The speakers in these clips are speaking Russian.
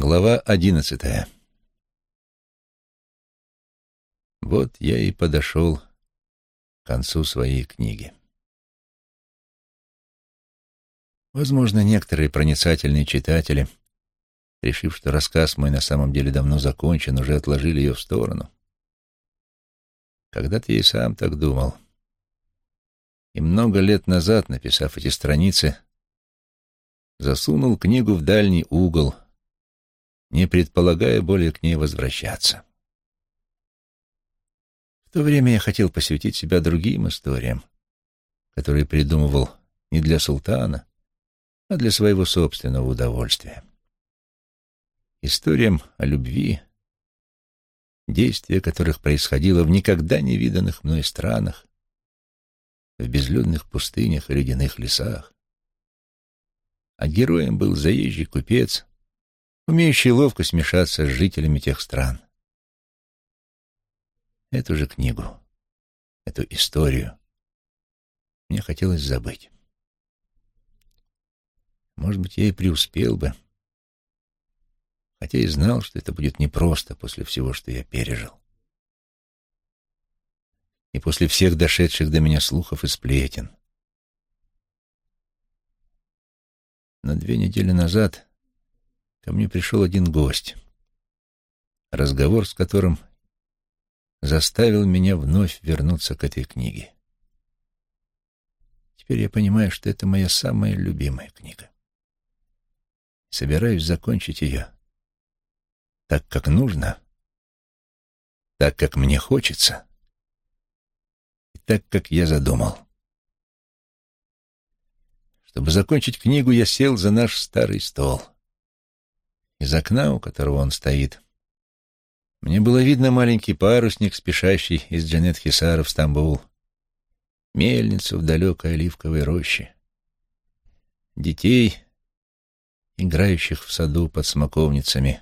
Глава одиннадцатая. Вот я и подошел к концу своей книги. Возможно, некоторые проницательные читатели, решив, что рассказ мой на самом деле давно закончен, уже отложили ее в сторону. Когда-то я и сам так думал. И много лет назад, написав эти страницы, засунул книгу в дальний угол — не предполагая более к ней возвращаться. В то время я хотел посвятить себя другим историям, которые придумывал не для султана, а для своего собственного удовольствия. Историям о любви, действия которых происходило в никогда не виданных мной странах, в безлюдных пустынях и ледяных лесах. А героем был заезжий купец, умеющий ловко смешаться с жителями тех стран. Эту же книгу, эту историю мне хотелось забыть. Может быть, я и преуспел бы, хотя и знал, что это будет непросто после всего, что я пережил. И после всех дошедших до меня слухов и сплетен. Но две недели назад ко мне пришел один гость, разговор с которым заставил меня вновь вернуться к этой книге. Теперь я понимаю, что это моя самая любимая книга. Собираюсь закончить ее так, как нужно, так, как мне хочется и так, как я задумал. Чтобы закончить книгу, я сел за наш старый стол — из окна, у которого он стоит, мне было видно маленький парусник, спешащий из Джанет-Хисара в Стамбул, мельницу в далекой оливковой роще, детей, играющих в саду под смоковницами,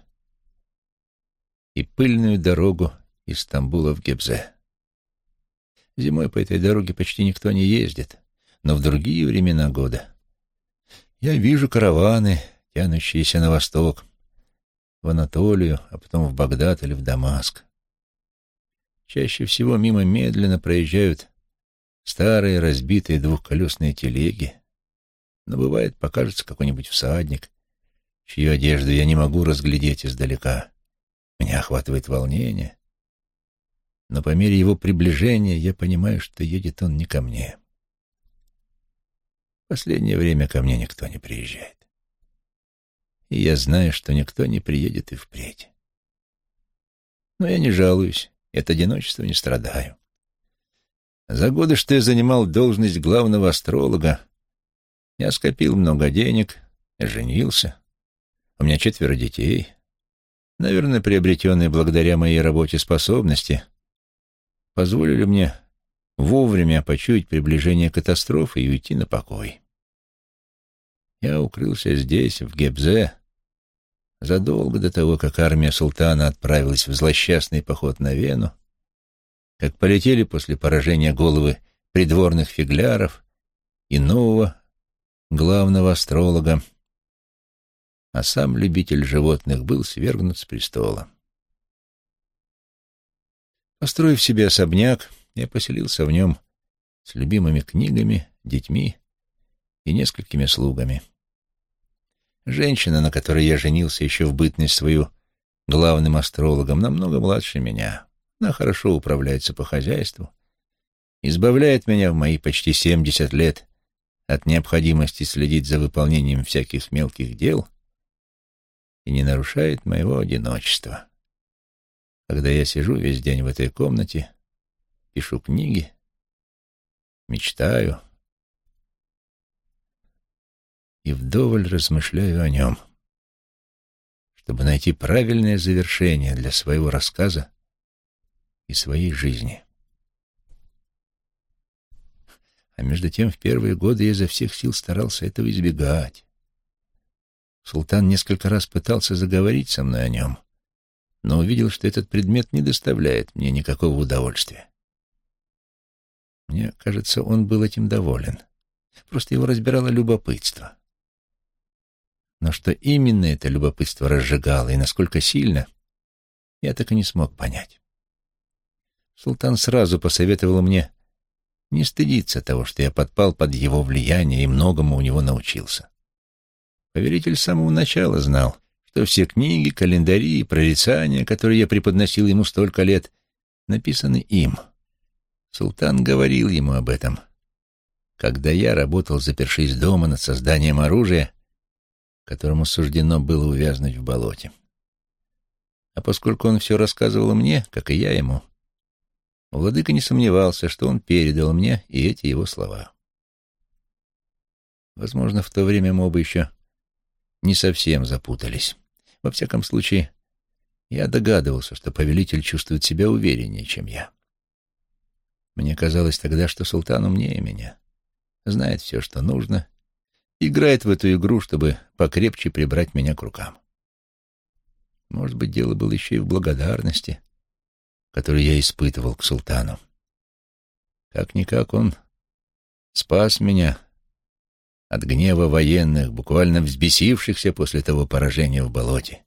и пыльную дорогу из Стамбула в Гебзе. Зимой по этой дороге почти никто не ездит, но в другие времена года. Я вижу караваны, тянущиеся на восток, в Анатолию, а потом в Багдад или в Дамаск. Чаще всего мимо медленно проезжают старые разбитые двухколесные телеги, но бывает покажется какой-нибудь всадник, чью одежду я не могу разглядеть издалека. Меня охватывает волнение, но по мере его приближения я понимаю, что едет он не ко мне. Последнее время ко мне никто не приезжает и я знаю, что никто не приедет и впредь. Но я не жалуюсь, от одиночества не страдаю. За годы, что я занимал должность главного астролога, я скопил много денег, женился. У меня четверо детей. Наверное, приобретенные благодаря моей работе способности позволили мне вовремя почуять приближение катастрофы и уйти на покой. Я укрылся здесь, в Гебзе, задолго до того, как армия султана отправилась в злосчастный поход на Вену, как полетели после поражения головы придворных фигляров и нового главного астролога, а сам любитель животных был свергнут с престола. Построив себе особняк, я поселился в нем с любимыми книгами, детьми и несколькими слугами. Женщина, на которой я женился еще в бытность свою главным астрологом, намного младше меня. Она хорошо управляется по хозяйству, избавляет меня в мои почти семьдесят лет от необходимости следить за выполнением всяких мелких дел и не нарушает моего одиночества. Когда я сижу весь день в этой комнате, пишу книги, мечтаю, и вдоволь размышляю о нем, чтобы найти правильное завершение для своего рассказа и своей жизни. А между тем в первые годы я изо всех сил старался этого избегать. Султан несколько раз пытался заговорить со мной о нем, но увидел, что этот предмет не доставляет мне никакого удовольствия. Мне кажется, он был этим доволен. Просто его разбирало любопытство. Но что именно это любопытство разжигало и насколько сильно, я так и не смог понять. Султан сразу посоветовал мне не стыдиться того, что я подпал под его влияние и многому у него научился. Поверитель с самого начала знал, что все книги, календари и прорицания, которые я преподносил ему столько лет, написаны им. Султан говорил ему об этом. Когда я работал, запершись дома над созданием оружия, которому суждено было увязнуть в болоте. А поскольку он все рассказывал мне, как и я ему, Владыка не сомневался, что он передал мне и эти его слова. Возможно, в то время мы оба еще не совсем запутались. Во всяком случае, я догадывался, что повелитель чувствует себя увереннее, чем я. Мне казалось тогда, что султан умнее меня, знает все, что нужно, играет в эту игру, чтобы покрепче прибрать меня к рукам. Может быть, дело было еще и в благодарности, которую я испытывал к султану. Как-никак он спас меня от гнева военных, буквально взбесившихся после того поражения в болоте,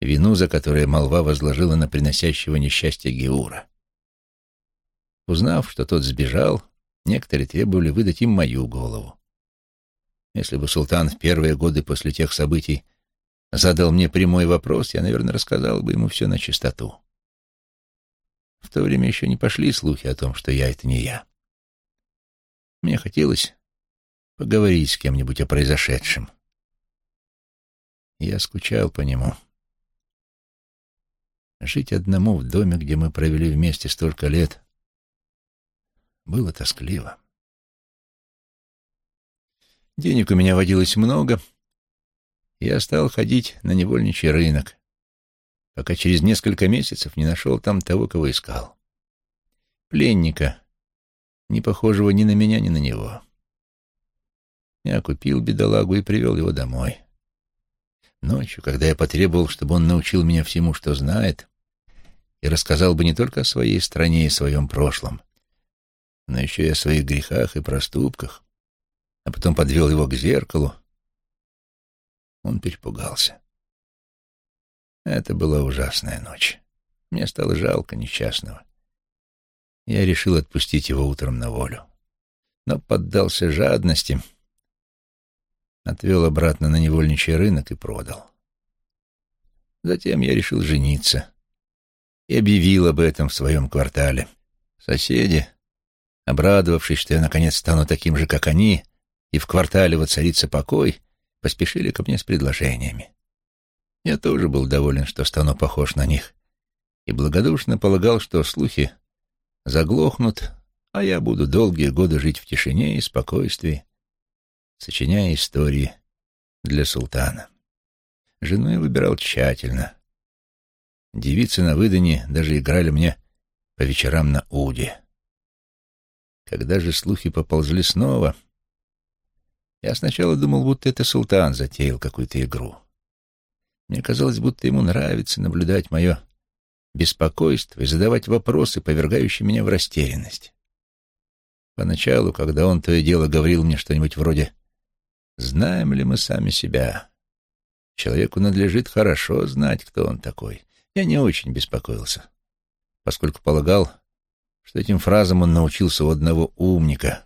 вину за которое молва возложила на приносящего несчастье Геура. Узнав, что тот сбежал, некоторые требовали выдать им мою голову. Если бы султан в первые годы после тех событий задал мне прямой вопрос, я, наверное, рассказал бы ему все на чистоту. В то время еще не пошли слухи о том, что я — это не я. Мне хотелось поговорить с кем-нибудь о произошедшем. Я скучал по нему. Жить одному в доме, где мы провели вместе столько лет, было тоскливо. Денег у меня водилось много, и я стал ходить на невольничий рынок, пока через несколько месяцев не нашел там того, кого искал. Пленника, не похожего ни на меня, ни на него. Я купил бедолагу и привел его домой. Ночью, когда я потребовал, чтобы он научил меня всему, что знает, и рассказал бы не только о своей стране и своем прошлом, но еще и о своих грехах и проступках, а потом подвел его к зеркалу, он перепугался. Это была ужасная ночь. Мне стало жалко несчастного. Я решил отпустить его утром на волю. Но поддался жадности, отвел обратно на невольничий рынок и продал. Затем я решил жениться и объявил об этом в своем квартале. Соседи, обрадовавшись, что я наконец стану таким же, как они, и в квартале воцарится покой, поспешили ко мне с предложениями. Я тоже был доволен, что стану похож на них, и благодушно полагал, что слухи заглохнут, а я буду долгие годы жить в тишине и спокойствии, сочиняя истории для султана. Жену я выбирал тщательно. Девицы на выдане даже играли мне по вечерам на уде. Когда же слухи поползли снова, я сначала думал, будто это султан затеял какую-то игру. Мне казалось, будто ему нравится наблюдать мое беспокойство и задавать вопросы, повергающие меня в растерянность. Поначалу, когда он то и дело говорил мне что-нибудь вроде «Знаем ли мы сами себя?» Человеку надлежит хорошо знать, кто он такой. Я не очень беспокоился, поскольку полагал, что этим фразам он научился у одного умника,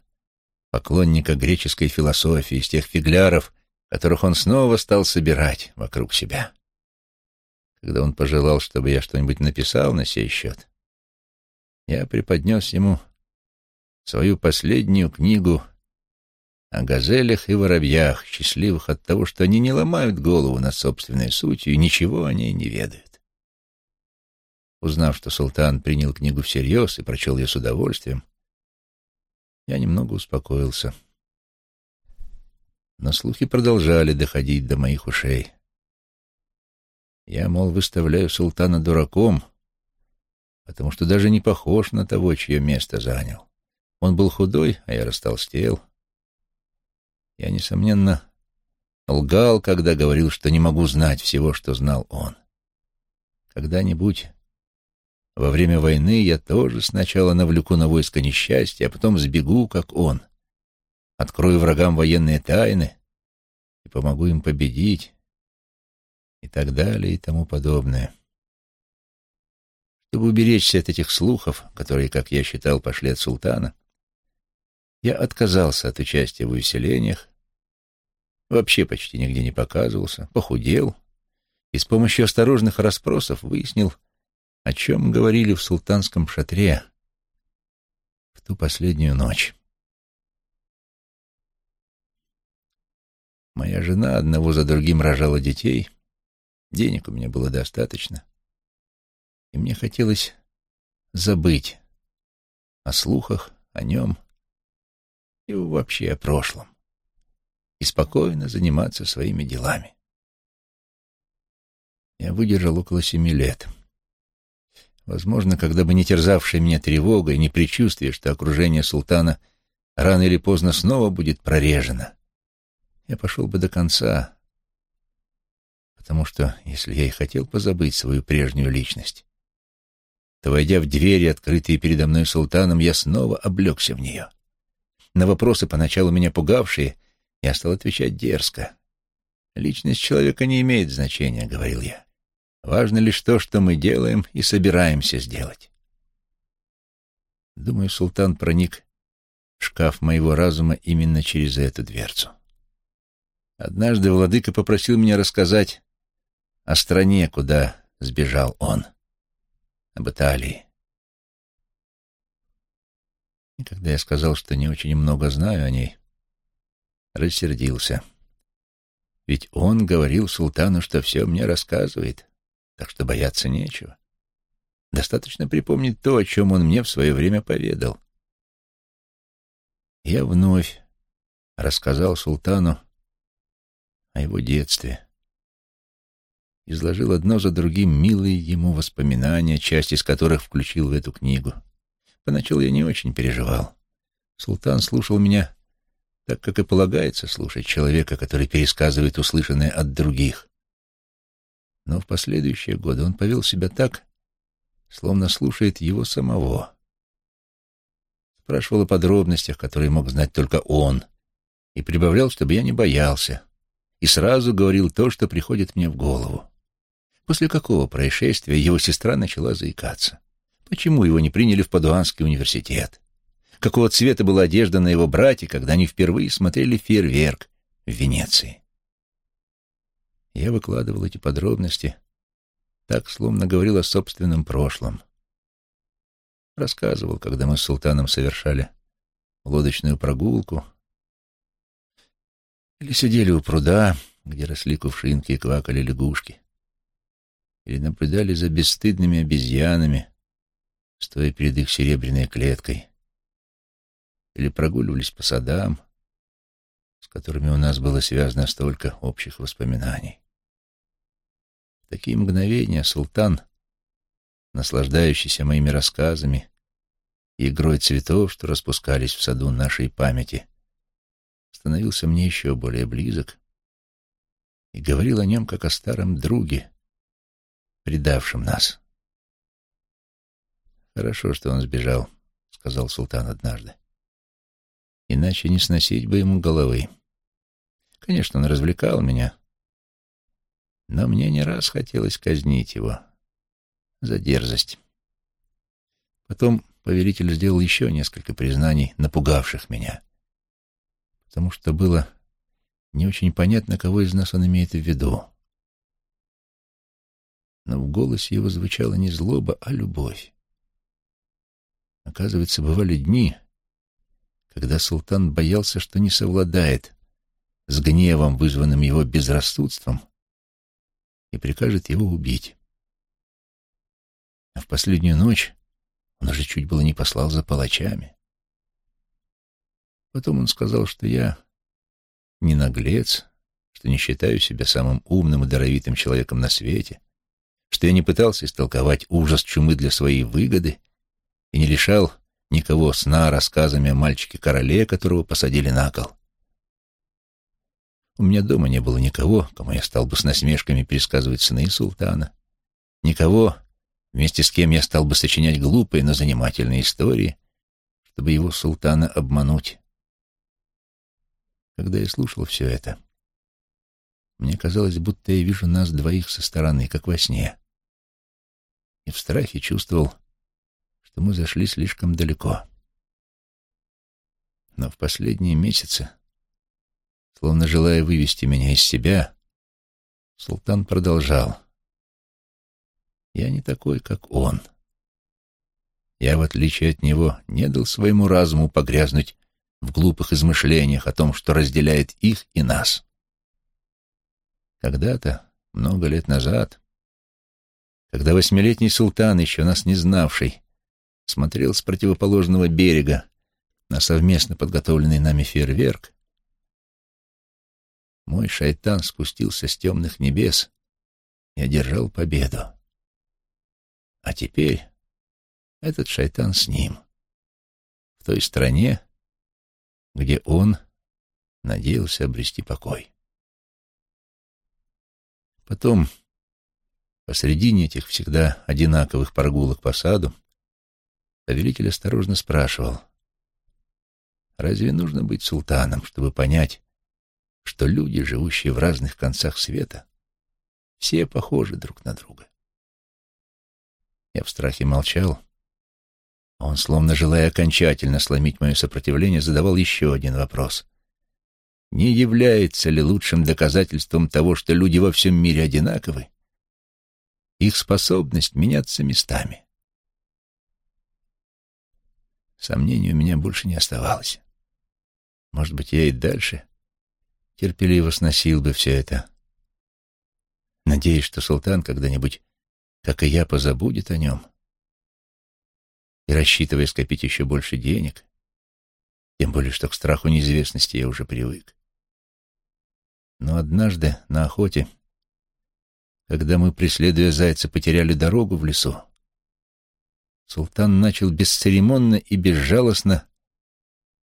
поклонника греческой философии, из тех фигляров, которых он снова стал собирать вокруг себя. Когда он пожелал, чтобы я что-нибудь написал на сей счет, я преподнес ему свою последнюю книгу о газелях и воробьях, счастливых от того, что они не ломают голову над собственной сутью и ничего о ней не ведают. Узнав, что султан принял книгу всерьез и прочел ее с удовольствием, я немного успокоился. — но слухи продолжали доходить до моих ушей. Я, мол, выставляю султана дураком, потому что даже не похож на того, чье место занял. Он был худой, а я растолстел. Я, несомненно, лгал, когда говорил, что не могу знать всего, что знал он. Когда-нибудь во время войны я тоже сначала навлеку на войско несчастье, а потом сбегу, как он, открою врагам военные тайны и помогу им победить и так далее и тому подобное. Чтобы уберечься от этих слухов, которые, как я считал, пошли от султана, я отказался от участия в увеселениях, вообще почти нигде не показывался, похудел и с помощью осторожных расспросов выяснил, о чем говорили в султанском шатре в ту последнюю ночь. Моя жена одного за другим рожала детей, денег у меня было достаточно, и мне хотелось забыть о слухах, о нем и вообще о прошлом и спокойно заниматься своими делами. Я выдержал около семи лет. Возможно, когда бы не терзавшая меня тревога и не предчувствие, что окружение султана рано или поздно снова будет прорежено, я пошел бы до конца, потому что, если я и хотел позабыть свою прежнюю личность, то, войдя в двери, открытые передо мной султаном, я снова облегся в нее. На вопросы, поначалу меня пугавшие, я стал отвечать дерзко. «Личность человека не имеет значения», — говорил я. «Важно лишь то, что мы делаем и собираемся сделать». Думаю, султан проник в шкаф моего разума именно через эту дверцу. Однажды владыка попросил меня рассказать о стране, куда сбежал он, об Италии. И когда я сказал, что не очень много знаю о ней, рассердился. Ведь он говорил султану, что все мне рассказывает, так что бояться нечего. Достаточно припомнить то, о чем он мне в свое время поведал. Я вновь рассказал султану о его детстве. Изложил одно за другим милые ему воспоминания, часть из которых включил в эту книгу. Поначалу я не очень переживал. Султан слушал меня так, как и полагается слушать человека, который пересказывает услышанное от других. Но в последующие годы он повел себя так, словно слушает его самого. Спрашивал о подробностях, которые мог знать только он, и прибавлял, чтобы я не боялся, и сразу говорил то, что приходит мне в голову. После какого происшествия его сестра начала заикаться? Почему его не приняли в Падуанский университет? Какого цвета была одежда на его брате, когда они впервые смотрели фейерверк в Венеции? Я выкладывал эти подробности, так, словно говорил о собственном прошлом. Рассказывал, когда мы с султаном совершали лодочную прогулку, или сидели у пруда, где росли кувшинки и квакали лягушки. Или наблюдали за бесстыдными обезьянами, стоя перед их серебряной клеткой. Или прогуливались по садам, с которыми у нас было связано столько общих воспоминаний. В такие мгновения султан, наслаждающийся моими рассказами и игрой цветов, что распускались в саду нашей памяти, становился мне еще более близок и говорил о нем как о старом друге, предавшем нас. «Хорошо, что он сбежал», — сказал султан однажды. «Иначе не сносить бы ему головы. Конечно, он развлекал меня, но мне не раз хотелось казнить его за дерзость». Потом повелитель сделал еще несколько признаний, напугавших меня потому что было не очень понятно, кого из нас он имеет в виду. Но в голосе его звучала не злоба, а любовь. Оказывается, бывали дни, когда султан боялся, что не совладает с гневом, вызванным его безрассудством, и прикажет его убить. А в последнюю ночь он уже чуть было не послал за палачами. Потом он сказал, что я не наглец, что не считаю себя самым умным и даровитым человеком на свете, что я не пытался истолковать ужас чумы для своей выгоды и не лишал никого сна рассказами о мальчике-короле, которого посадили на кол. У меня дома не было никого, кому я стал бы с насмешками пересказывать сны султана, никого, вместе с кем я стал бы сочинять глупые, но занимательные истории, чтобы его султана обмануть. Когда я слушал все это, Мне казалось, будто я вижу нас двоих со стороны, как во сне. И в страхе чувствовал, что мы зашли слишком далеко. Но в последние месяцы, словно желая вывести меня из себя, султан продолжал. «Я не такой, как он. Я, в отличие от него, не дал своему разуму погрязнуть в глупых измышлениях о том, что разделяет их и нас. Когда-то, много лет назад, когда восьмилетний султан, еще нас не знавший, смотрел с противоположного берега на совместно подготовленный нами фейерверк, мой шайтан спустился с темных небес и одержал победу. А теперь этот шайтан с ним, в той стране, где он надеялся обрести покой. Потом, посредине этих всегда одинаковых прогулок по саду, повелитель осторожно спрашивал, разве нужно быть султаном, чтобы понять, что люди, живущие в разных концах света, все похожи друг на друга? Я в страхе молчал, а он, словно желая окончательно сломить мое сопротивление, задавал еще один вопрос не является ли лучшим доказательством того, что люди во всем мире одинаковы, их способность меняться местами. Сомнений у меня больше не оставалось. Может быть, я и дальше терпеливо сносил бы все это, надеясь, что султан когда-нибудь, как и я, позабудет о нем и рассчитывая скопить еще больше денег, тем более, что к страху неизвестности я уже привык. Но однажды на охоте, когда мы, преследуя зайца, потеряли дорогу в лесу, султан начал бесцеремонно и безжалостно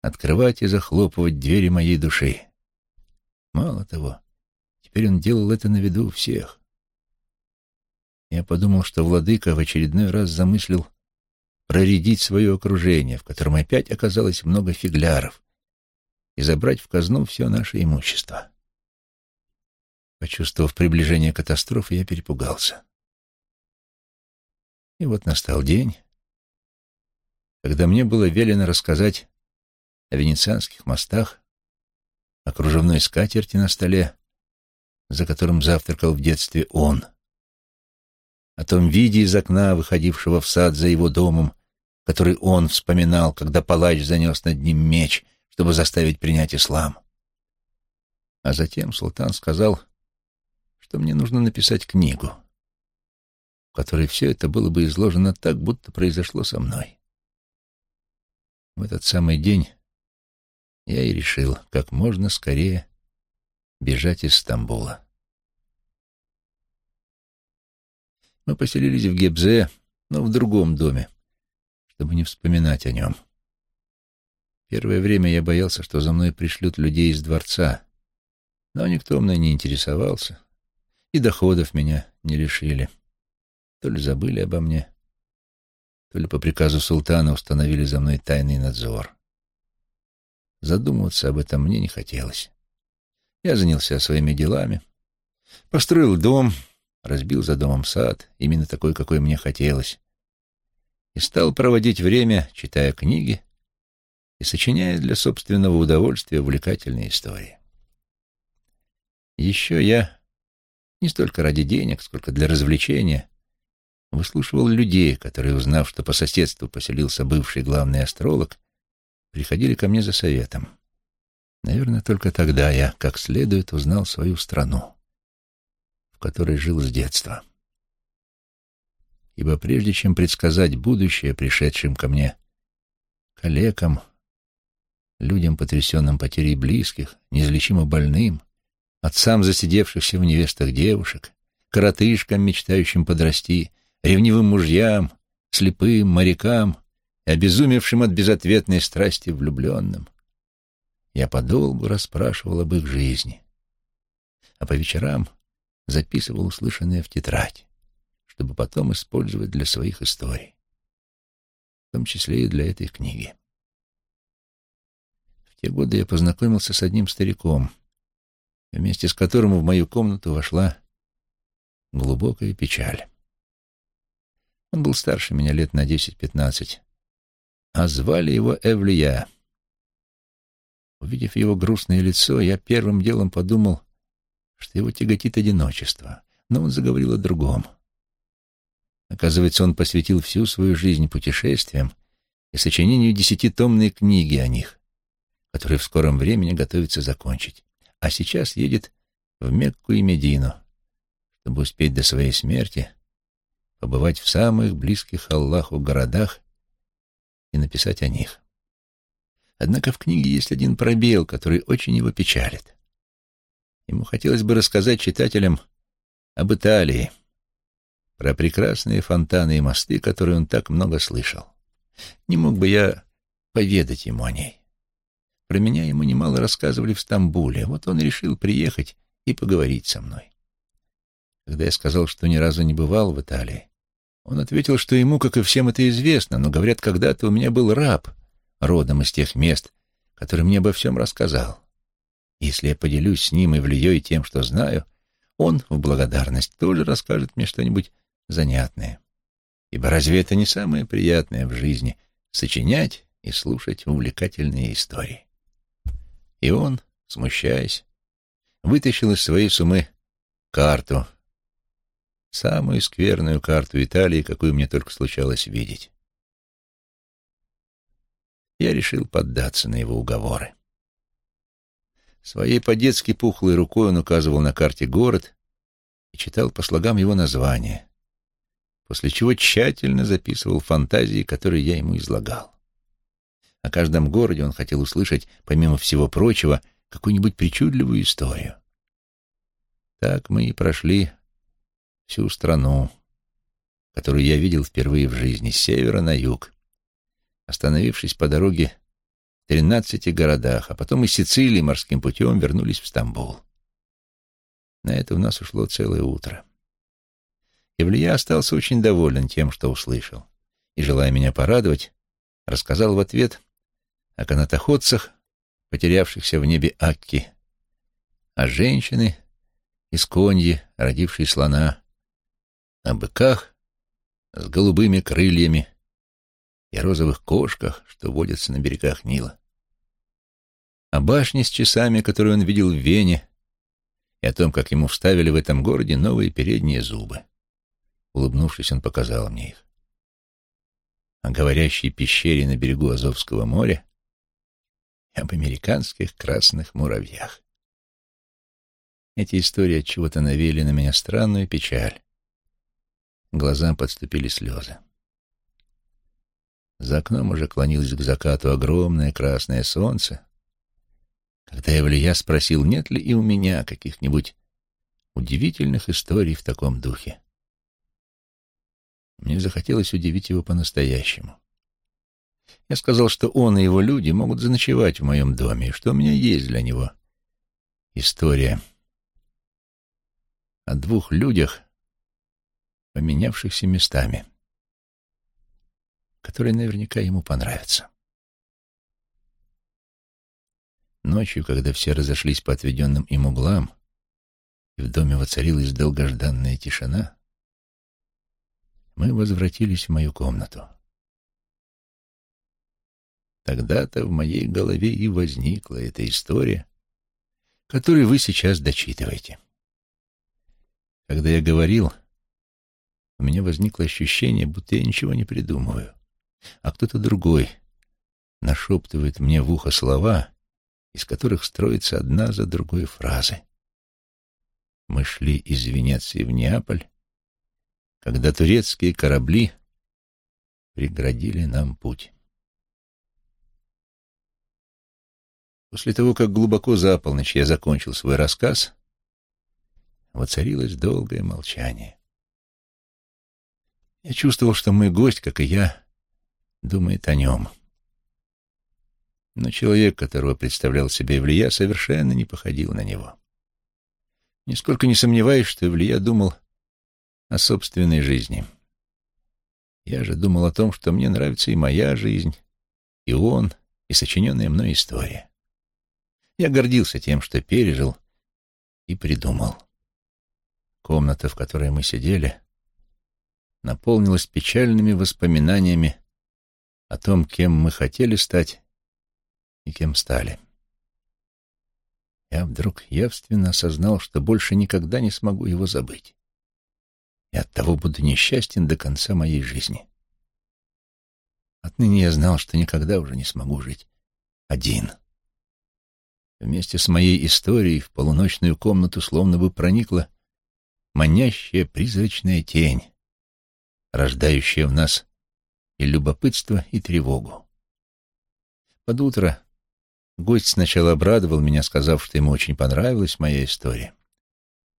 открывать и захлопывать двери моей души. Мало того, теперь он делал это на виду всех. Я подумал, что владыка в очередной раз замыслил проредить свое окружение, в котором опять оказалось много фигляров, и забрать в казну все наше имущество. Почувствовав приближение катастрофы, я перепугался. И вот настал день, когда мне было велено рассказать о венецианских мостах, о кружевной скатерти на столе, за которым завтракал в детстве он, о том виде из окна, выходившего в сад за его домом, который он вспоминал, когда палач занес над ним меч, чтобы заставить принять ислам. А затем султан сказал, что мне нужно написать книгу, в которой все это было бы изложено так, будто произошло со мной. В этот самый день я и решил как можно скорее бежать из Стамбула. Мы поселились в Гебзе, но в другом доме, чтобы не вспоминать о нем. Первое время я боялся, что за мной пришлют людей из дворца, но никто мной не интересовался и доходов меня не лишили. То ли забыли обо мне, то ли по приказу султана установили за мной тайный надзор. Задумываться об этом мне не хотелось. Я занялся своими делами, построил дом, разбил за домом сад, именно такой, какой мне хотелось, и стал проводить время, читая книги и сочиняя для собственного удовольствия увлекательные истории. Еще я не столько ради денег, сколько для развлечения, выслушивал людей, которые, узнав, что по соседству поселился бывший главный астролог, приходили ко мне за советом. Наверное, только тогда я, как следует, узнал свою страну, в которой жил с детства. Ибо прежде чем предсказать будущее пришедшим ко мне коллегам, людям, потрясенным потерей близких, неизлечимо больным, отцам засидевшихся в невестах девушек, коротышкам, мечтающим подрасти, ревнивым мужьям, слепым, морякам и обезумевшим от безответной страсти влюбленным. Я подолгу расспрашивал об их жизни, а по вечерам записывал услышанное в тетрадь, чтобы потом использовать для своих историй, в том числе и для этой книги. В те годы я познакомился с одним стариком — вместе с которым в мою комнату вошла глубокая печаль. Он был старше меня лет на десять-пятнадцать, а звали его Эвлия. Увидев его грустное лицо, я первым делом подумал, что его тяготит одиночество, но он заговорил о другом. Оказывается, он посвятил всю свою жизнь путешествиям и сочинению десятитомной книги о них, которые в скором времени готовится закончить, а сейчас едет в Мекку и Медину, чтобы успеть до своей смерти побывать в самых близких Аллаху городах и написать о них. Однако в книге есть один пробел, который очень его печалит. Ему хотелось бы рассказать читателям об Италии, про прекрасные фонтаны и мосты, которые он так много слышал. Не мог бы я поведать ему о ней. Про меня ему немало рассказывали в Стамбуле, вот он решил приехать и поговорить со мной. Когда я сказал, что ни разу не бывал в Италии, он ответил, что ему, как и всем, это известно, но, говорят, когда-то у меня был раб, родом из тех мест, который мне обо всем рассказал. Если я поделюсь с ним и влией тем, что знаю, он в благодарность тоже расскажет мне что-нибудь занятное. Ибо разве это не самое приятное в жизни — сочинять и слушать увлекательные истории? И он, смущаясь, вытащил из своей сумы карту, самую скверную карту Италии, какую мне только случалось видеть. Я решил поддаться на его уговоры. Своей по-детски пухлой рукой он указывал на карте город и читал по слогам его названия, после чего тщательно записывал фантазии, которые я ему излагал. О каждом городе он хотел услышать, помимо всего прочего, какую-нибудь причудливую историю. Так мы и прошли всю страну, которую я видел впервые в жизни, с севера на юг, остановившись по дороге в тринадцати городах, а потом из Сицилии морским путем вернулись в Стамбул. На это у нас ушло целое утро. Ивлия остался очень доволен тем, что услышал, и, желая меня порадовать, рассказал в ответ о канатоходцах, потерявшихся в небе Акки, о женщины из коньи, родившей слона, о быках с голубыми крыльями и розовых кошках, что водятся на берегах Нила, о башне с часами, которую он видел в Вене, и о том, как ему вставили в этом городе новые передние зубы. Улыбнувшись, он показал мне их. О говорящей пещере на берегу Азовского моря и об американских красных муравьях. Эти истории от чего-то навели на меня странную печаль. Глазам подступили слезы. За окном уже клонилось к закату огромное красное солнце, когда Эвлия спросил, нет ли и у меня каких-нибудь удивительных историй в таком духе. Мне захотелось удивить его по-настоящему. Я сказал, что он и его люди могут заночевать в моем доме, и что у меня есть для него история о двух людях, поменявшихся местами, которые наверняка ему понравятся. Ночью, когда все разошлись по отведенным им углам, и в доме воцарилась долгожданная тишина, мы возвратились в мою комнату. Тогда-то в моей голове и возникла эта история, которую вы сейчас дочитываете. Когда я говорил, у меня возникло ощущение, будто я ничего не придумываю, а кто-то другой нашептывает мне в ухо слова, из которых строится одна за другой фразы. Мы шли из Венеции в Неаполь, когда турецкие корабли преградили нам путь. После того, как глубоко за полночь я закончил свой рассказ, воцарилось долгое молчание. Я чувствовал, что мой гость, как и я, думает о нем. Но человек, которого представлял себе Ивлия, совершенно не походил на него. Нисколько не сомневаюсь, что Ивлия думал о собственной жизни. Я же думал о том, что мне нравится и моя жизнь, и он, и сочиненная мной история. Я гордился тем, что пережил и придумал. Комната, в которой мы сидели, наполнилась печальными воспоминаниями о том, кем мы хотели стать и кем стали. Я вдруг явственно осознал, что больше никогда не смогу его забыть. И оттого буду несчастен до конца моей жизни. Отныне я знал, что никогда уже не смогу жить один. Вместе с моей историей в полуночную комнату словно бы проникла манящая призрачная тень, рождающая в нас и любопытство, и тревогу. Под утро гость сначала обрадовал меня, сказав, что ему очень понравилась моя история,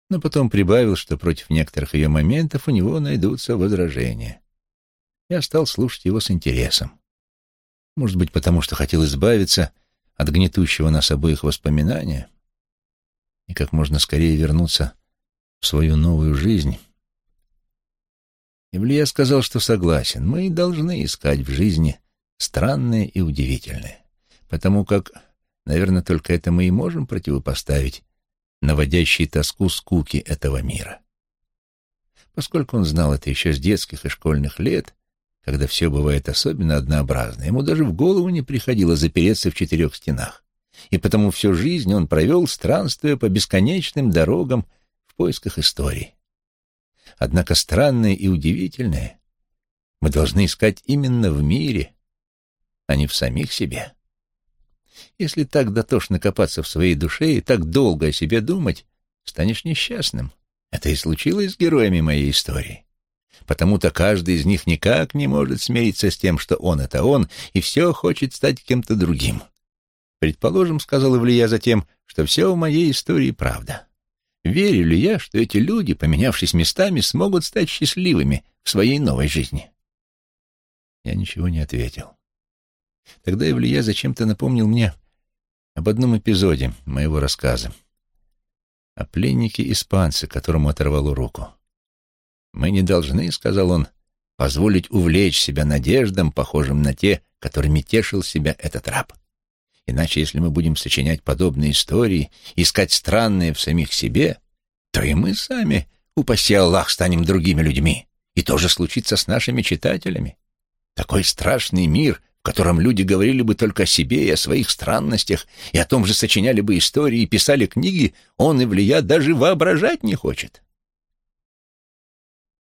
но потом прибавил, что против некоторых ее моментов у него найдутся возражения. Я стал слушать его с интересом. Может быть, потому что хотел избавиться от гнетущего нас обоих воспоминания и как можно скорее вернуться в свою новую жизнь. Ивлия сказал, что согласен. Мы должны искать в жизни странное и удивительное, потому как, наверное, только это мы и можем противопоставить наводящей тоску скуки этого мира. Поскольку он знал это еще с детских и школьных лет, когда все бывает особенно однообразно, ему даже в голову не приходило запереться в четырех стенах. И потому всю жизнь он провел, странствуя по бесконечным дорогам в поисках историй. Однако странное и удивительное мы должны искать именно в мире, а не в самих себе. Если так дотошно копаться в своей душе и так долго о себе думать, станешь несчастным. Это и случилось с героями моей истории. Потому-то каждый из них никак не может смириться с тем, что он — это он, и все хочет стать кем-то другим. Предположим, — сказал Ивлия затем, — что все в моей истории правда. Верю ли я, что эти люди, поменявшись местами, смогут стать счастливыми в своей новой жизни? Я ничего не ответил. Тогда Ивлия зачем-то напомнил мне об одном эпизоде моего рассказа. О пленнике-испанце, которому оторвало руку. «Мы не должны, — сказал он, — позволить увлечь себя надеждам, похожим на те, которыми тешил себя этот раб. Иначе, если мы будем сочинять подобные истории, искать странные в самих себе, то и мы сами, упаси Аллах, станем другими людьми. И то же случится с нашими читателями. Такой страшный мир, в котором люди говорили бы только о себе и о своих странностях, и о том же сочиняли бы истории и писали книги, он и влия даже воображать не хочет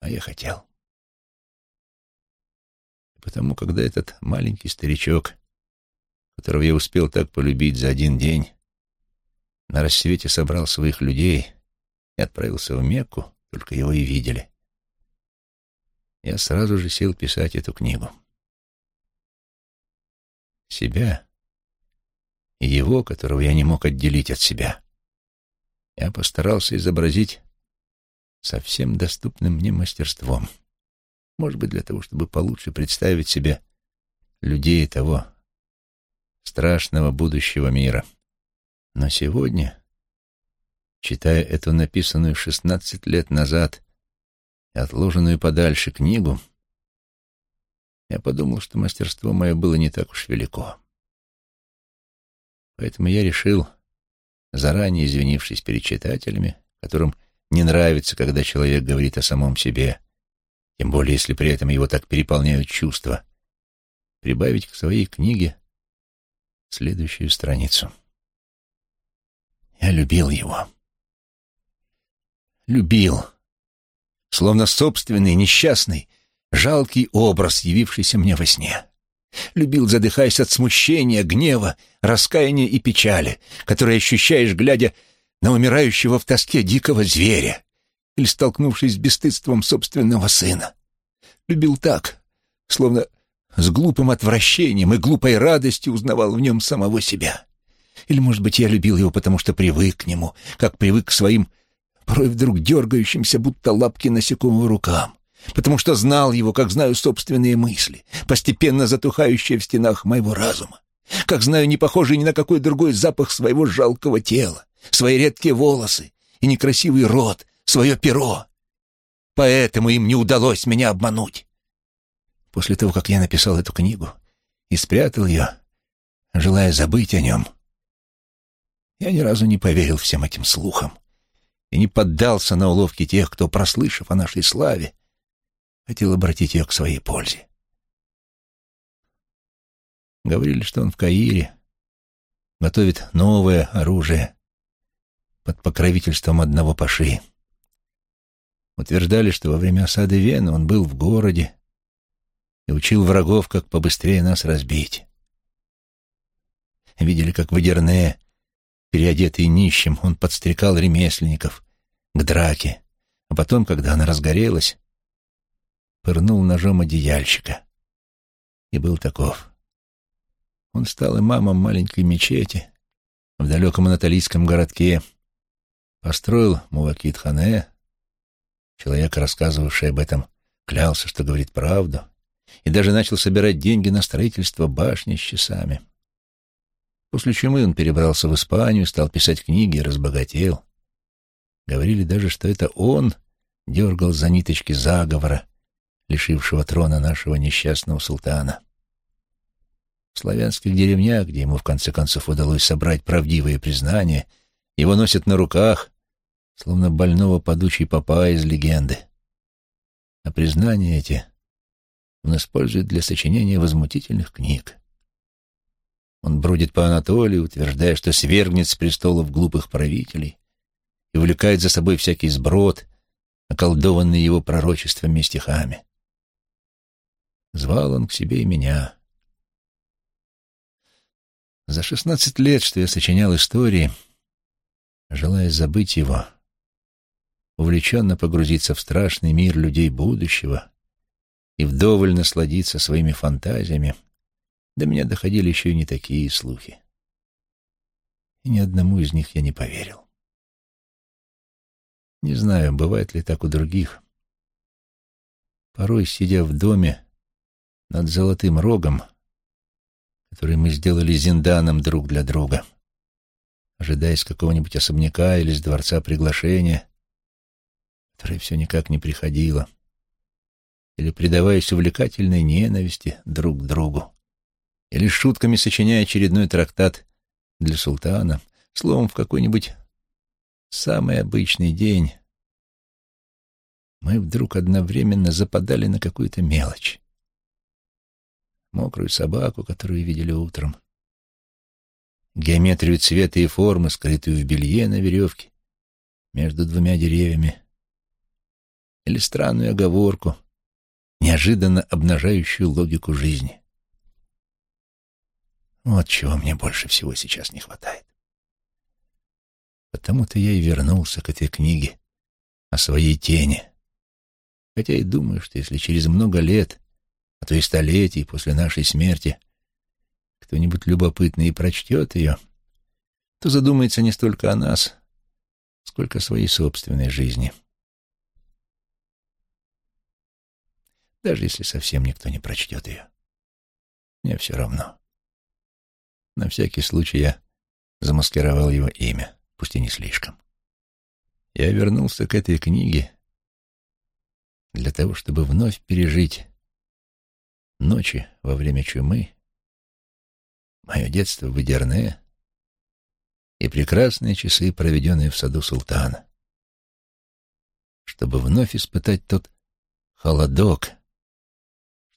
а я хотел. потому, когда этот маленький старичок, которого я успел так полюбить за один день, на рассвете собрал своих людей и отправился в Мекку, только его и видели, я сразу же сел писать эту книгу. Себя и его, которого я не мог отделить от себя, я постарался изобразить совсем доступным мне мастерством. Может быть, для того, чтобы получше представить себе людей того страшного будущего мира. Но сегодня, читая эту написанную шестнадцать лет назад и отложенную подальше книгу, я подумал, что мастерство мое было не так уж велико. Поэтому я решил, заранее извинившись перед читателями, которым не нравится, когда человек говорит о самом себе, тем более если при этом его так переполняют чувства, прибавить к своей книге следующую страницу. Я любил его. Любил. Словно собственный, несчастный, жалкий образ, явившийся мне во сне. Любил, задыхаясь от смущения, гнева, раскаяния и печали, которые ощущаешь, глядя на умирающего в тоске дикого зверя или столкнувшись с бесстыдством собственного сына. Любил так, словно с глупым отвращением и глупой радостью узнавал в нем самого себя. Или, может быть, я любил его, потому что привык к нему, как привык к своим, порой вдруг дергающимся, будто лапки насекомого рукам, потому что знал его, как знаю собственные мысли, постепенно затухающие в стенах моего разума, как знаю не похожий ни на какой другой запах своего жалкого тела, свои редкие волосы и некрасивый рот, свое перо. Поэтому им не удалось меня обмануть. После того, как я написал эту книгу и спрятал ее, желая забыть о нем, я ни разу не поверил всем этим слухам и не поддался на уловки тех, кто, прослышав о нашей славе, хотел обратить ее к своей пользе. Говорили, что он в Каире готовит новое оружие под покровительством одного паши. Утверждали, что во время осады Вены он был в городе и учил врагов, как побыстрее нас разбить. Видели, как в Эдерне, переодетый нищим, он подстрекал ремесленников к драке, а потом, когда она разгорелась, пырнул ножом одеяльщика. И был таков. Он стал имамом маленькой мечети в далеком анатолийском городке, построил Мувакит-хане, человек, рассказывавший об этом, клялся, что говорит правду, и даже начал собирать деньги на строительство башни с часами. После чумы он перебрался в Испанию, стал писать книги и разбогател. Говорили даже, что это он дергал за ниточки заговора, лишившего трона нашего несчастного султана. В славянских деревнях, где ему в конце концов удалось собрать правдивые признания, его носят на руках, словно больного подучий папа из легенды. А признания эти он использует для сочинения возмутительных книг. Он бродит по Анатолии, утверждая, что свергнет с престолов глупых правителей и увлекает за собой всякий сброд, околдованный его пророчествами и стихами. Звал он к себе и меня. За шестнадцать лет, что я сочинял истории, желая забыть его, увлеченно погрузиться в страшный мир людей будущего и вдоволь насладиться своими фантазиями, до меня доходили еще и не такие слухи. И ни одному из них я не поверил. Не знаю, бывает ли так у других. Порой, сидя в доме над золотым рогом, который мы сделали зинданом друг для друга, ожидая из какого-нибудь особняка или из дворца приглашения, которое все никак не приходило, или предаваясь увлекательной ненависти друг к другу, или шутками сочиняя очередной трактат для султана, словом, в какой-нибудь самый обычный день, мы вдруг одновременно западали на какую-то мелочь. Мокрую собаку, которую видели утром, геометрию цвета и формы, скрытую в белье на веревке между двумя деревьями, или странную оговорку, неожиданно обнажающую логику жизни. Вот чего мне больше всего сейчас не хватает. Потому-то я и вернулся к этой книге о своей тени. Хотя и думаю, что если через много лет а то и столетий после нашей смерти, кто-нибудь любопытный и прочтет ее, то задумается не столько о нас, сколько о своей собственной жизни. Даже если совсем никто не прочтет ее. Мне все равно. На всякий случай я замаскировал его имя, пусть и не слишком. Я вернулся к этой книге для того, чтобы вновь пережить ночи во время чумы, мое детство в Идерне и прекрасные часы, проведенные в саду султана, чтобы вновь испытать тот холодок,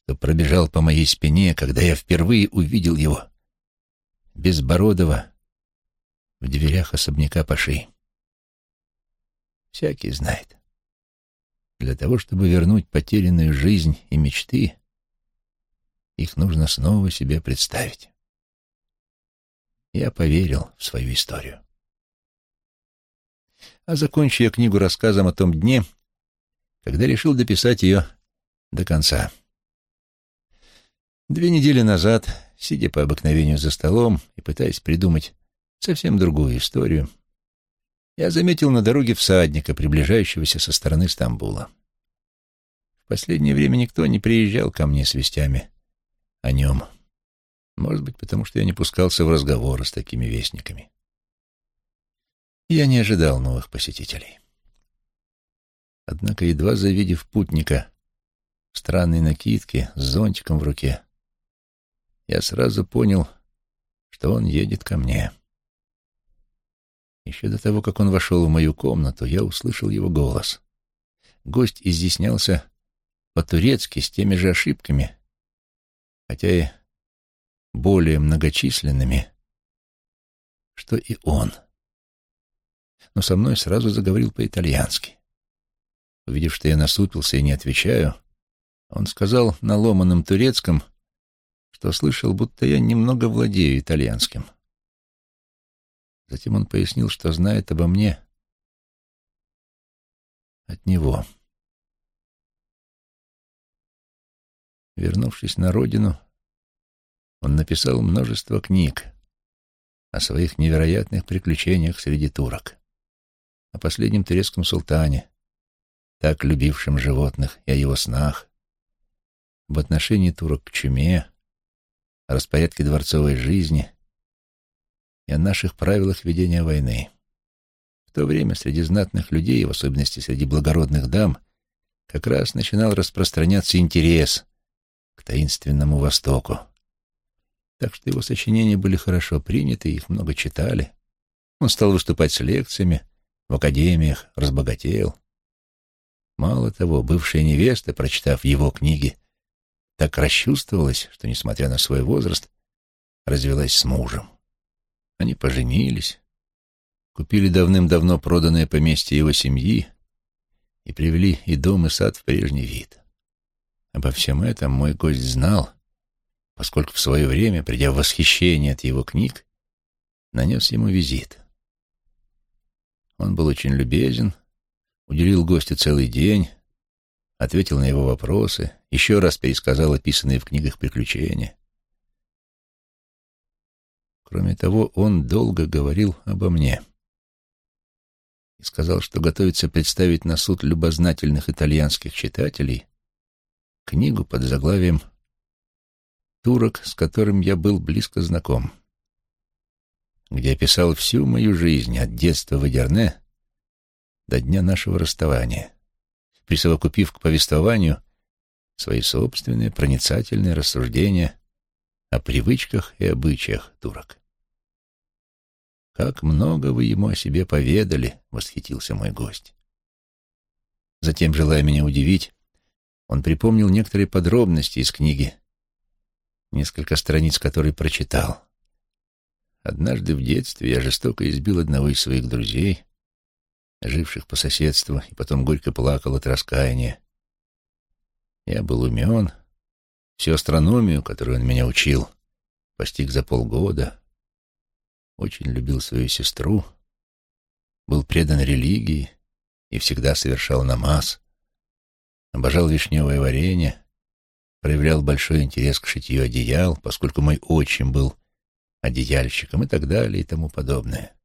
что пробежал по моей спине, когда я впервые увидел его, безбородого, в дверях особняка Паши. Всякий знает. Для того, чтобы вернуть потерянную жизнь и мечты, их нужно снова себе представить. Я поверил в свою историю. А закончу я книгу рассказом о том дне, когда решил дописать ее до конца. Две недели назад, сидя по обыкновению за столом и пытаясь придумать совсем другую историю, я заметил на дороге всадника, приближающегося со стороны Стамбула. В последнее время никто не приезжал ко мне с вестями о нем. Может быть, потому что я не пускался в разговоры с такими вестниками. Я не ожидал новых посетителей. Однако, едва завидев путника в странной накидке с зонтиком в руке, я сразу понял, что он едет ко мне. Еще до того, как он вошел в мою комнату, я услышал его голос. Гость изъяснялся по-турецки с теми же ошибками, хотя и более многочисленными, что и он. Но со мной сразу заговорил по-итальянски. Увидев, что я насупился и не отвечаю, он сказал на ломаном турецком, что слышал, будто я немного владею итальянским. Затем он пояснил, что знает обо мне от него. Вернувшись на родину, он написал множество книг о своих невероятных приключениях среди турок, о последнем турецком султане, так любившем животных, и о его снах, об отношении турок к чуме, о распорядке дворцовой жизни и о наших правилах ведения войны. В то время среди знатных людей, в особенности среди благородных дам, как раз начинал распространяться интерес к таинственному Востоку. Так что его сочинения были хорошо приняты, их много читали. Он стал выступать с лекциями, в академиях, разбогател. Мало того, бывшая невеста, прочитав его книги, так расчувствовалась, что, несмотря на свой возраст, развелась с мужем. Они поженились, купили давным-давно проданное поместье его семьи и привели и дом, и сад в прежний вид. Обо всем этом мой гость знал, поскольку в свое время, придя в восхищение от его книг, нанес ему визит. Он был очень любезен, уделил гостю целый день, ответил на его вопросы, еще раз пересказал описанные в книгах приключения. Кроме того, он долго говорил обо мне и сказал, что готовится представить на суд любознательных итальянских читателей книгу под заглавием «Турок, с которым я был близко знаком», где описал всю мою жизнь от детства в Эдерне до дня нашего расставания, присовокупив к повествованию свои собственные проницательные рассуждения о привычках и обычаях турок. «Как много вы ему о себе поведали!» — восхитился мой гость. Затем, желая меня удивить, он припомнил некоторые подробности из книги, несколько страниц которой прочитал. Однажды в детстве я жестоко избил одного из своих друзей, живших по соседству, и потом горько плакал от раскаяния. Я был умен, всю астрономию, которую он меня учил, постиг за полгода, очень любил свою сестру, был предан религии и всегда совершал намаз, обожал вишневое варенье, проявлял большой интерес к шитью одеял, поскольку мой отчим был одеяльщиком и так далее и тому подобное.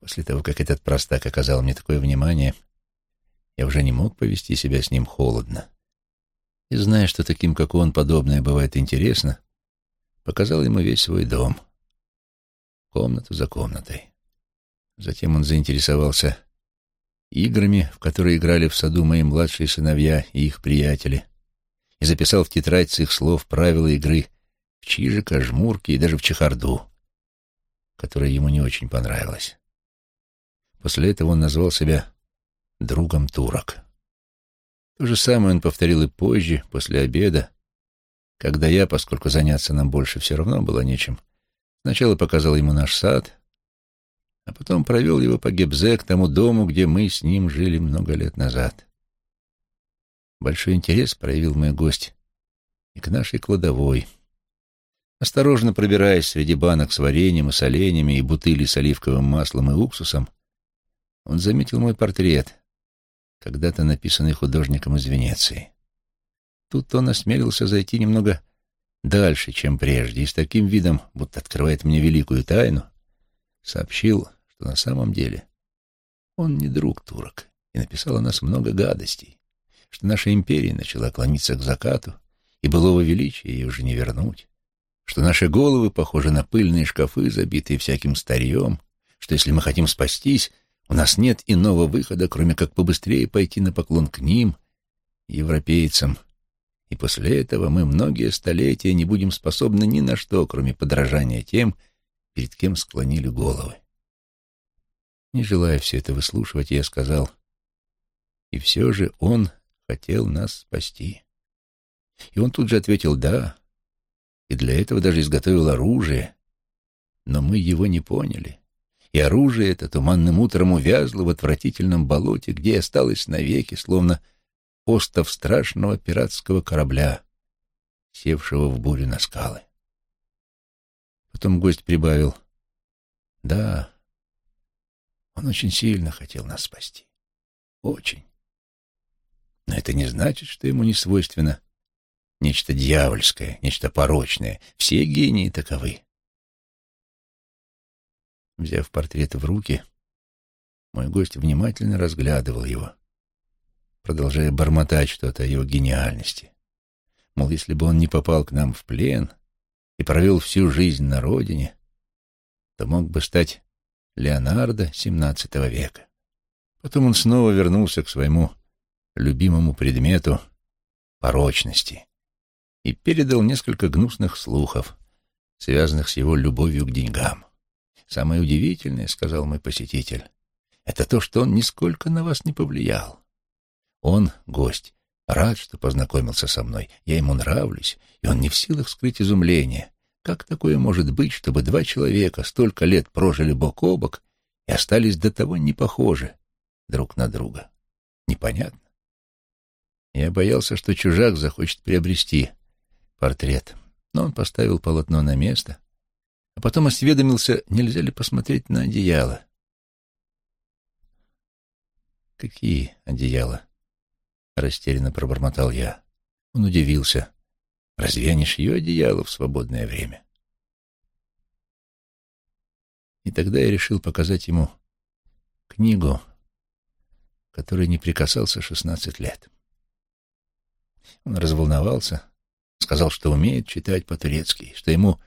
После того, как этот простак оказал мне такое внимание, я уже не мог повести себя с ним холодно. И, зная, что таким, как он, подобное бывает интересно, показал ему весь свой дом, комнату за комнатой. Затем он заинтересовался играми, в которые играли в саду мои младшие сыновья и их приятели, и записал в тетрадь с их слов правила игры в чижика, жмурки и даже в чехарду, которая ему не очень понравилась. После этого он назвал себя другом турок. То же самое он повторил и позже, после обеда, когда я, поскольку заняться нам больше все равно было нечем, сначала показал ему наш сад, а потом провел его по Гебзе к тому дому, где мы с ним жили много лет назад. Большой интерес проявил мой гость и к нашей кладовой. Осторожно пробираясь среди банок с вареньем и соленьями и бутыли с оливковым маслом и уксусом, он заметил мой портрет, когда-то написанный художником из Венеции. Тут он осмелился зайти немного дальше, чем прежде, и с таким видом, будто открывает мне великую тайну, сообщил, что на самом деле он не друг турок и написал о нас много гадостей, что наша империя начала клониться к закату, и былого величия ей уже не вернуть, что наши головы похожи на пыльные шкафы, забитые всяким старьем, что если мы хотим спастись, у нас нет иного выхода, кроме как побыстрее пойти на поклон к ним, европейцам, и после этого мы многие столетия не будем способны ни на что, кроме подражания тем, перед кем склонили головы. Не желая все это выслушивать, я сказал, и все же он хотел нас спасти. И он тут же ответил «да», и для этого даже изготовил оружие, но мы его не поняли. И оружие это туманным утром увязло в отвратительном болоте, где осталось навеки, словно остов страшного пиратского корабля, севшего в бурю на скалы. Потом гость прибавил «да, он очень сильно хотел нас спасти. Очень. Но это не значит, что ему не свойственно нечто дьявольское, нечто порочное. Все гении таковы. Взяв портрет в руки, мой гость внимательно разглядывал его, продолжая бормотать что-то о его гениальности. Мол, если бы он не попал к нам в плен и провел всю жизнь на родине, то мог бы стать Леонардо XVII века. Потом он снова вернулся к своему любимому предмету порочности и передал несколько гнусных слухов, связанных с его любовью к деньгам. «Самое удивительное, — сказал мой посетитель, — это то, что он нисколько на вас не повлиял. Он, гость, рад, что познакомился со мной, я ему нравлюсь, и он не в силах скрыть изумление. Как такое может быть, чтобы два человека столько лет прожили бок о бок и остались до того не похожи друг на друга? Непонятно. Я боялся, что чужак захочет приобрести портрет, но он поставил полотно на место, а потом осведомился, нельзя ли посмотреть на одеяло. «Какие одеяла?» — растерянно пробормотал я. Он удивился. Разве я не шью одеяло в свободное время? И тогда я решил показать ему книгу, которой не прикасался шестнадцать лет. Он разволновался, сказал, что умеет читать по-турецки, что ему,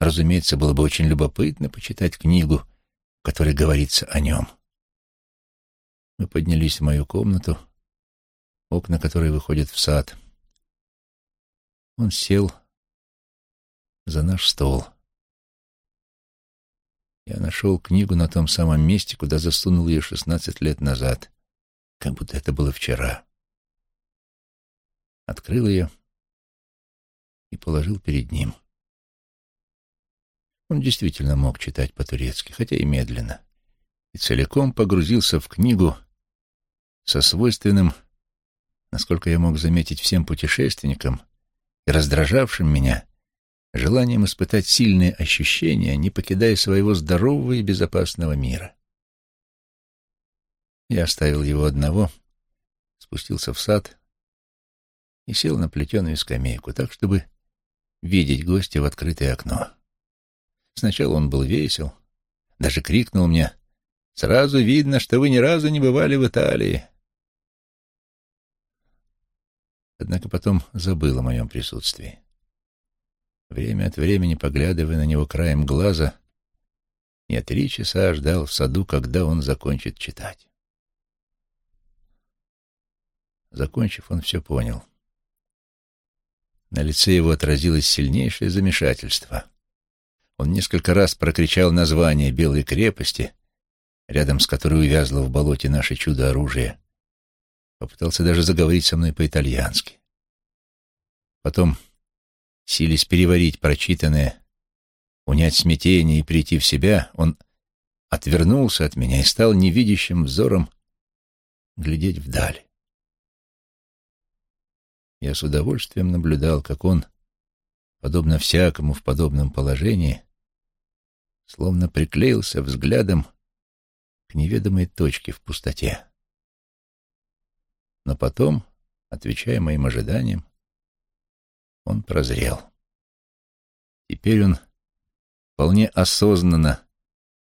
разумеется, было бы очень любопытно почитать книгу, в которой говорится о нем. Мы поднялись в мою комнату, окна которой выходят в сад — он сел за наш стол. Я нашел книгу на том самом месте, куда засунул ее шестнадцать лет назад, как будто это было вчера. Открыл ее и положил перед ним. Он действительно мог читать по-турецки, хотя и медленно, и целиком погрузился в книгу со свойственным, насколько я мог заметить всем путешественникам, и раздражавшим меня желанием испытать сильные ощущения, не покидая своего здорового и безопасного мира. Я оставил его одного, спустился в сад и сел на плетеную скамейку, так, чтобы видеть гостя в открытое окно. Сначала он был весел, даже крикнул мне «Сразу видно, что вы ни разу не бывали в Италии». однако потом забыл о моем присутствии. Время от времени, поглядывая на него краем глаза, я три часа ждал в саду, когда он закончит читать. Закончив, он все понял. На лице его отразилось сильнейшее замешательство. Он несколько раз прокричал название Белой крепости, рядом с которой увязло в болоте наше чудо-оружие, Попытался даже заговорить со мной по-итальянски. Потом, сились переварить прочитанное, унять смятение и прийти в себя, он отвернулся от меня и стал невидящим взором глядеть вдаль. Я с удовольствием наблюдал, как он, подобно всякому в подобном положении, словно приклеился взглядом к неведомой точке в пустоте. Но потом, отвечая моим ожиданиям, он прозрел. Теперь он вполне осознанно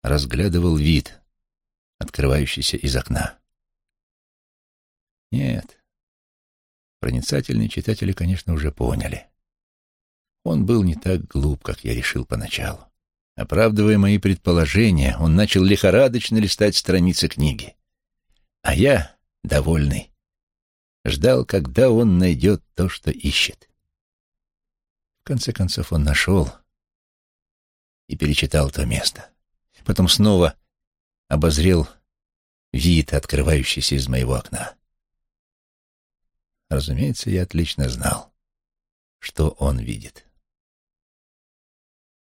разглядывал вид, открывающийся из окна. Нет, проницательные читатели, конечно, уже поняли. Он был не так глуп, как я решил поначалу. Оправдывая мои предположения, он начал лихорадочно листать страницы книги. А я, довольный, ждал, когда он найдет то, что ищет. В конце концов он нашел и перечитал то место. Потом снова обозрел вид, открывающийся из моего окна. Разумеется, я отлично знал, что он видит.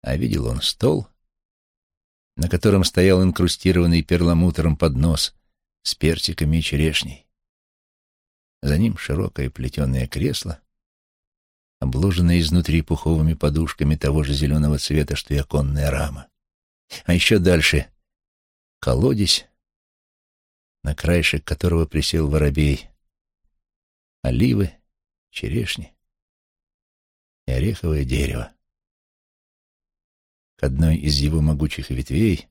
А видел он стол, на котором стоял инкрустированный перламутром поднос с персиками и черешней. За ним широкое плетеное кресло, обложенное изнутри пуховыми подушками того же зеленого цвета, что и оконная рама. А еще дальше — колодец, на краешек которого присел воробей, оливы, черешни и ореховое дерево. К одной из его могучих ветвей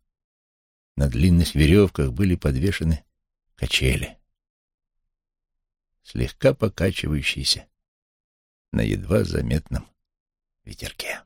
на длинных веревках были подвешены качели, слегка покачивающиеся на едва заметном ветерке.